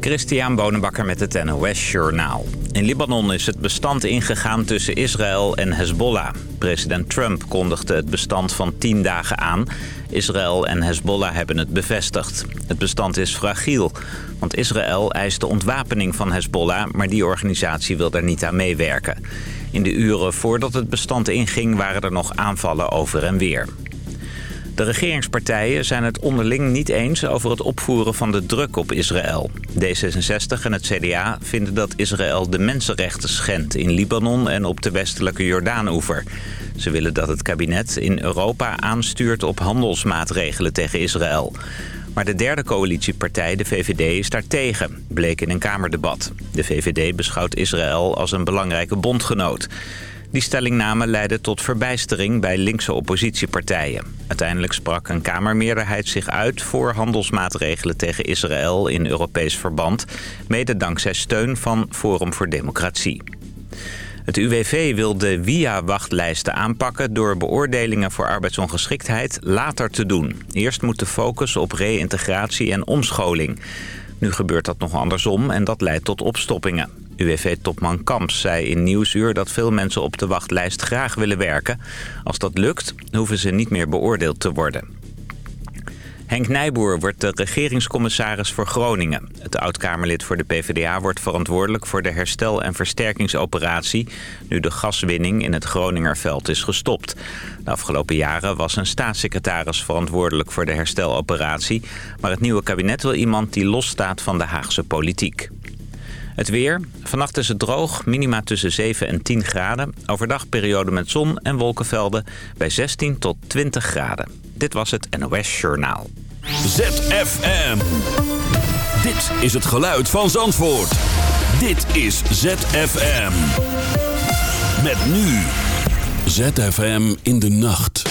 Christian Bonenbakker met het NOS Journaal. In Libanon is het bestand ingegaan tussen Israël en Hezbollah. President Trump kondigde het bestand van 10 dagen aan. Israël en Hezbollah hebben het bevestigd. Het bestand is fragiel, want Israël eist de ontwapening van Hezbollah... maar die organisatie wil daar niet aan meewerken. In de uren voordat het bestand inging waren er nog aanvallen over en weer. De regeringspartijen zijn het onderling niet eens over het opvoeren van de druk op Israël. D66 en het CDA vinden dat Israël de mensenrechten schendt in Libanon en op de westelijke Jordaanoever. Ze willen dat het kabinet in Europa aanstuurt op handelsmaatregelen tegen Israël. Maar de derde coalitiepartij, de VVD, is daartegen, bleek in een Kamerdebat. De VVD beschouwt Israël als een belangrijke bondgenoot. Die stellingname leidde tot verbijstering bij linkse oppositiepartijen. Uiteindelijk sprak een Kamermeerderheid zich uit voor handelsmaatregelen tegen Israël in Europees verband, mede dankzij steun van Forum voor Democratie. Het UWV wil de WIA-wachtlijsten aanpakken door beoordelingen voor arbeidsongeschiktheid later te doen. Eerst moet de focus op reïntegratie en omscholing. Nu gebeurt dat nog andersom en dat leidt tot opstoppingen. UWV-topman Kamps zei in Nieuwsuur dat veel mensen op de wachtlijst graag willen werken. Als dat lukt, hoeven ze niet meer beoordeeld te worden. Henk Nijboer wordt de regeringscommissaris voor Groningen. Het oud-Kamerlid voor de PvdA wordt verantwoordelijk voor de herstel- en versterkingsoperatie... nu de gaswinning in het Groningerveld is gestopt. De afgelopen jaren was een staatssecretaris verantwoordelijk voor de hersteloperatie... maar het nieuwe kabinet wil iemand die losstaat van de Haagse politiek. Het weer. Vannacht is het droog, minima tussen 7 en 10 graden. Overdag periode met zon en wolkenvelden bij 16 tot 20 graden. Dit was het NOS Journaal. ZFM. Dit is het geluid van Zandvoort. Dit is ZFM. Met nu. ZFM in de nacht.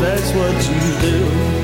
That's what you do.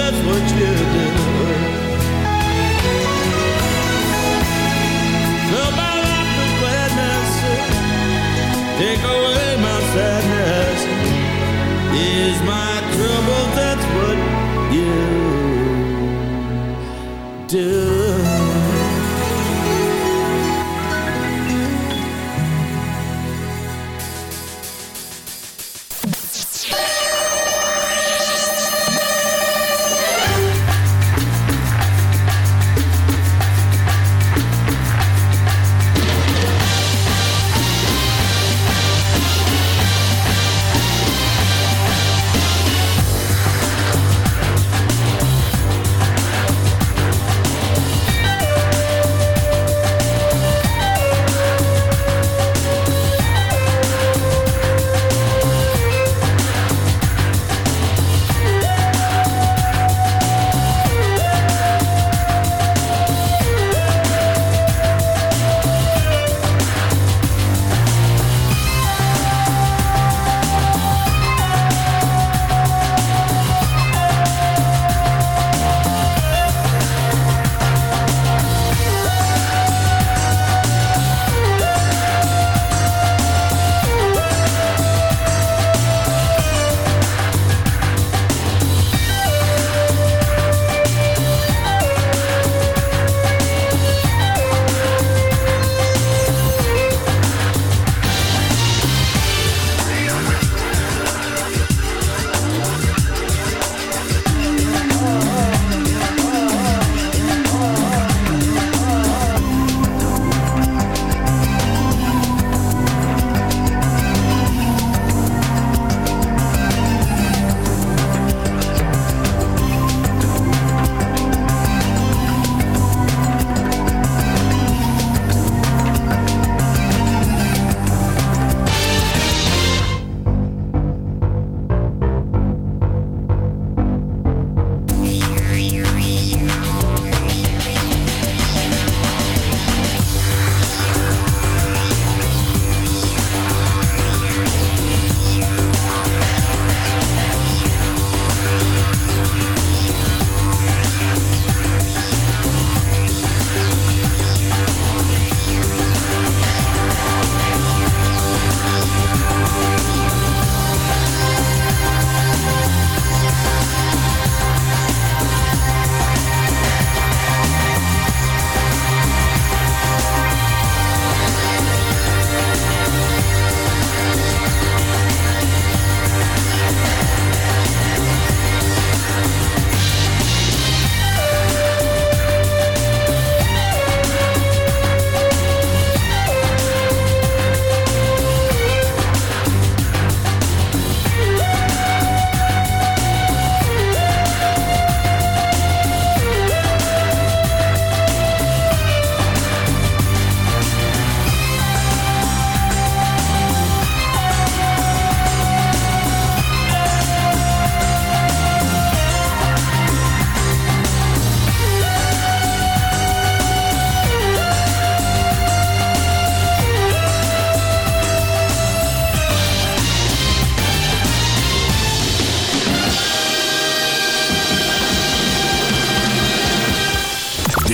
That's what you do.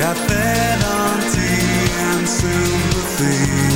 got on tea and sympathy.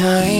Time,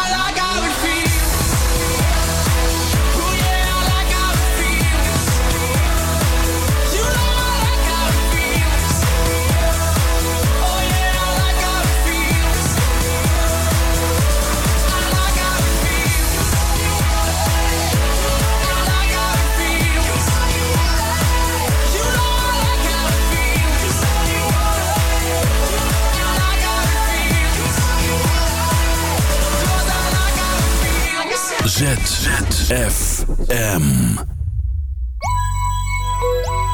I like ZFM.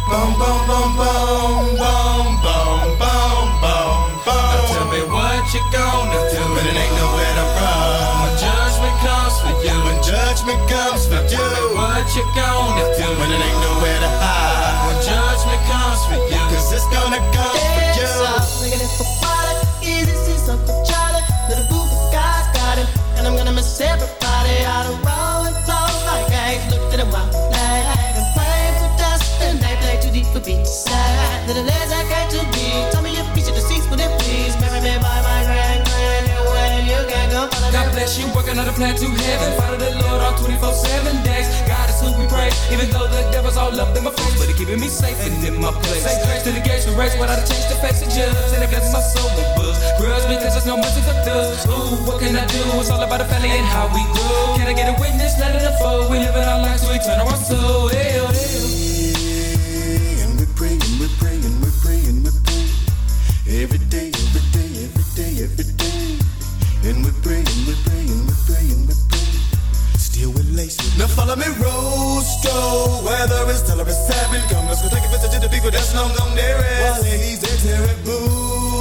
Boom, boom, boom, boom, boom, boom, boom, boom, boom. Now tell me what you gonna do But it ain't nowhere to run. when judgment comes for you. When judgment comes for you. What you gonna do When it ain't nowhere to hide. when judgment comes for you? Cause it's gonna come for you. Looking for wallet, easy see something Charlie. Little boo you, working on a plan to heaven. Follow the Lord all 24 7 days. God is who we praise. Even though the devil's all up in my face, but he keeping me safe and in my place. Say grace to the gates for race, but I change the face of judge. And I bless my soul with books. Grudge because there's no mercy for thugs. Ooh, what can I do? It's all about the family and how we grow. Can I get a witness? Let it unfold. We living our lives to eternal our soul. Hell, oh, hell. Oh. And we're we're we're praying, we're every day, Now follow me, Rosto. Whether it's tell or it's seven. Come, let's go take a visit to the people that's long gone there. Well, ladies, they're terrible.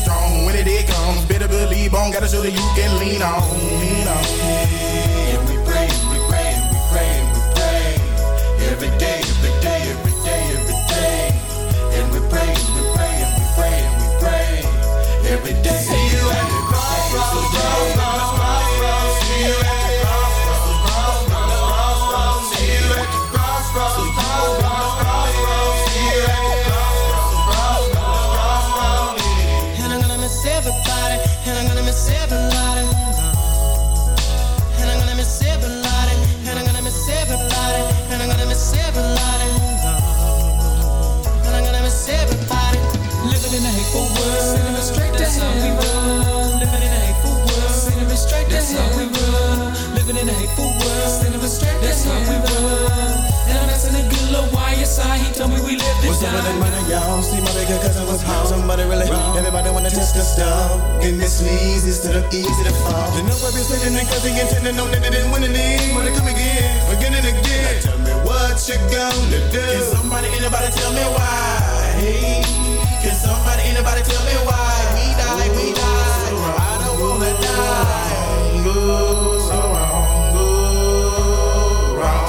Stay strong. When it day comes, better believe on. Gotta show that you can lean on. Lean on. And we pray, we pray, we pray, we pray. Every day, that money, y'all? See my bigger cousin was home. Somebody really, everybody wanna test the stuff. And this sneeze instead of easy to fall. You know I've been sitting and intended on that it didn't win any. Wanna come again, again and again. Now tell me what you gonna do. Can somebody, anybody tell me why? Hey, can somebody, anybody tell me why? We die, we die. So I don't wanna die. Go so wrong, go wrong.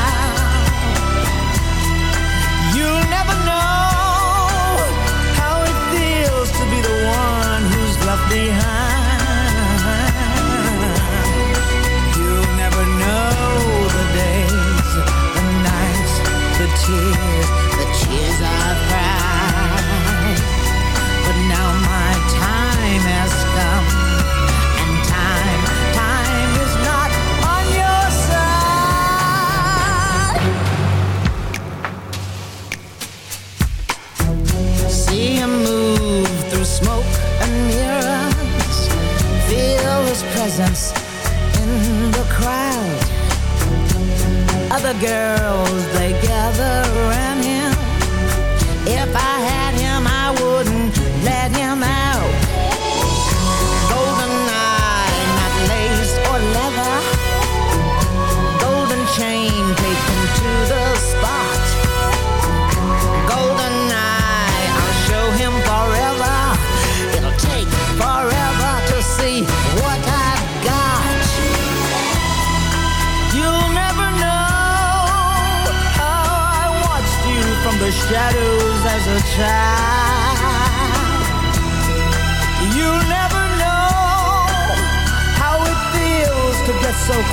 the girls, they gather around.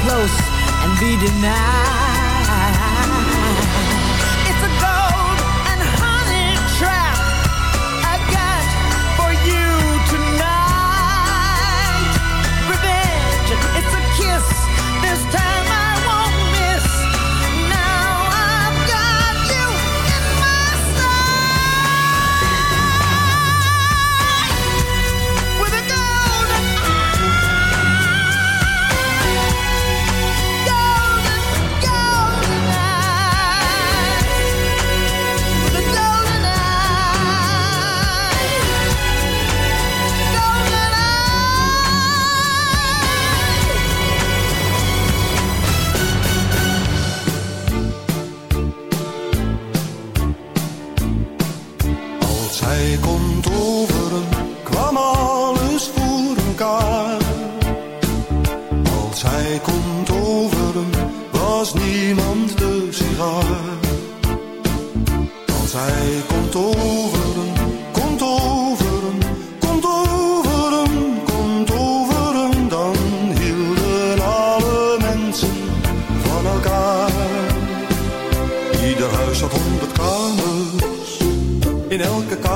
close and be denied.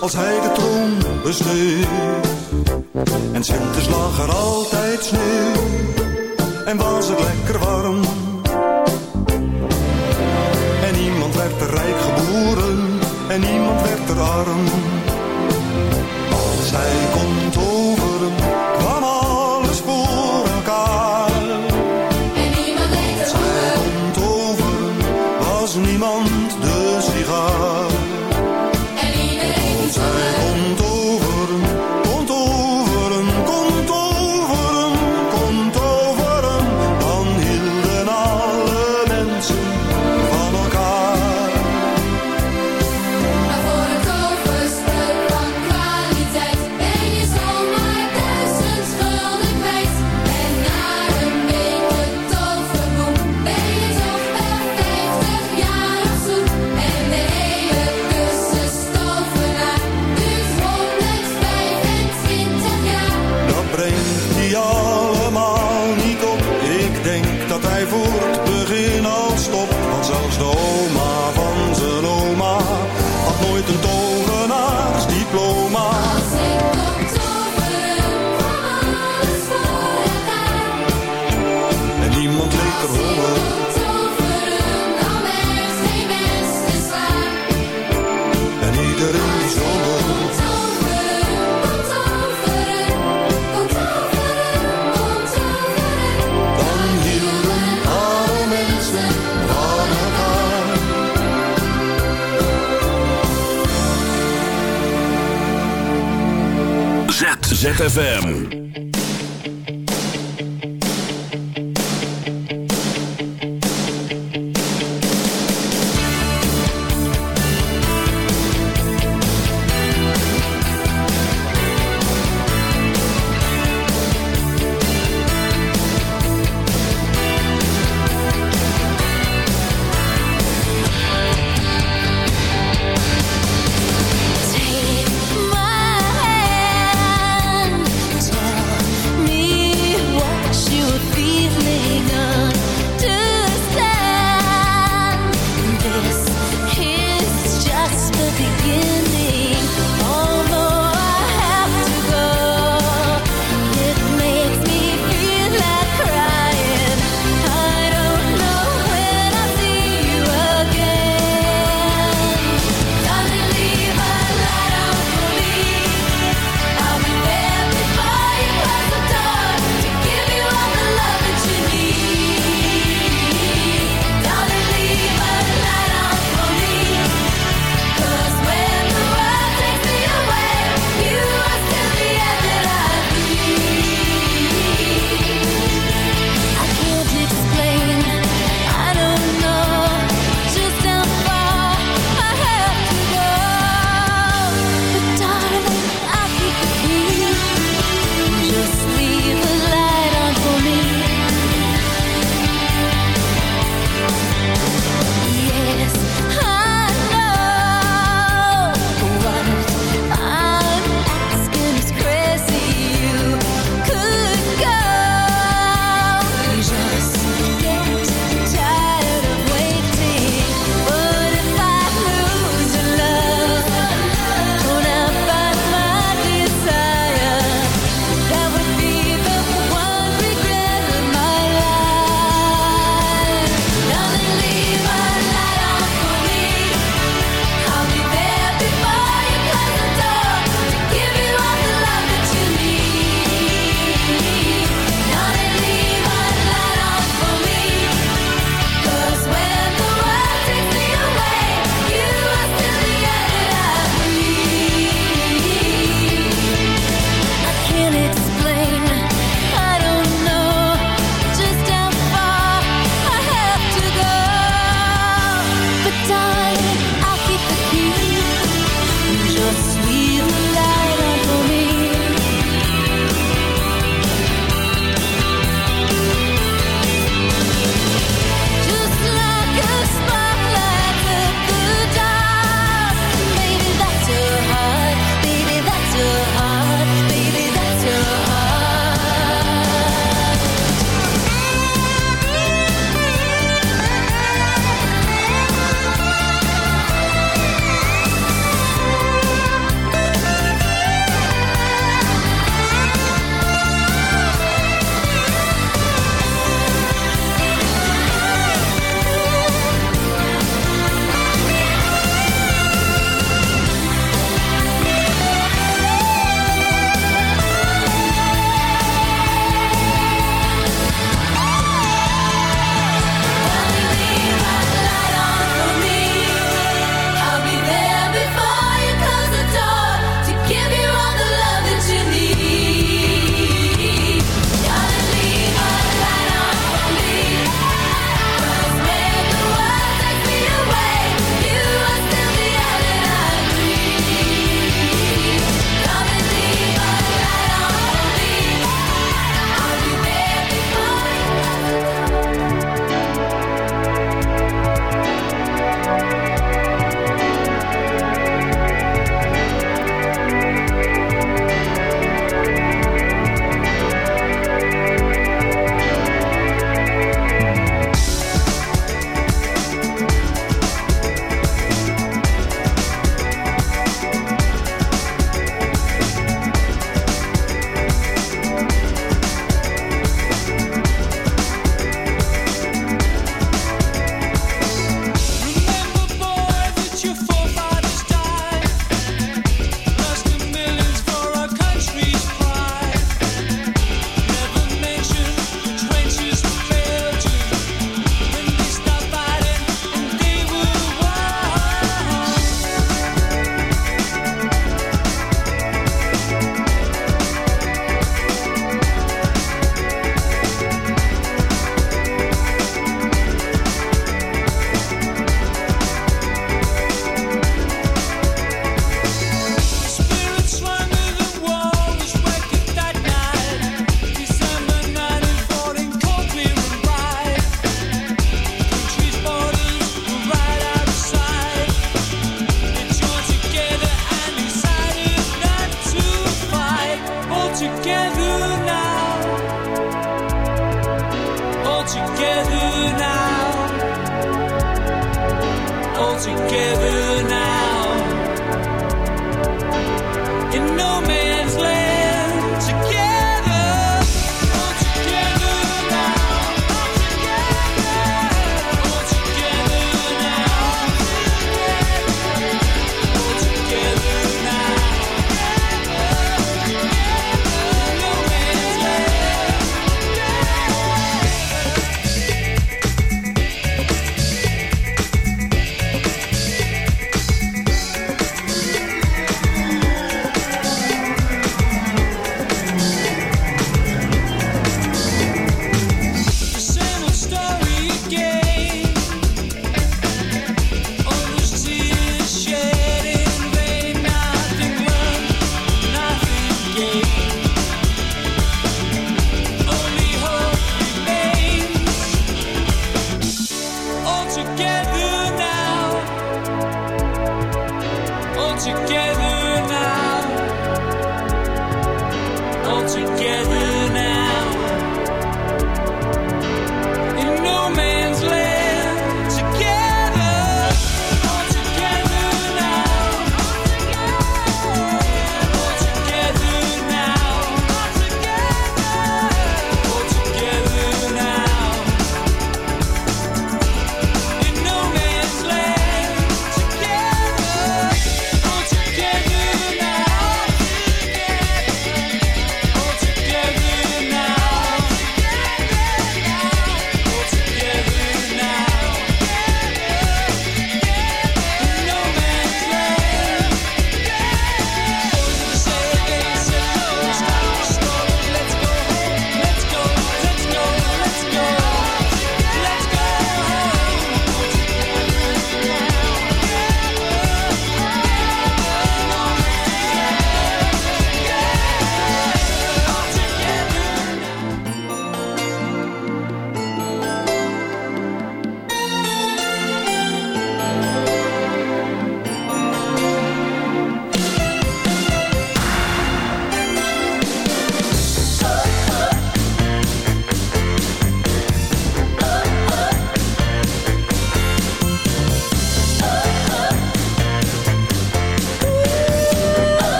als hij de troon besteed. En winters lag er altijd sneeuw en was het lekker warm ZFM.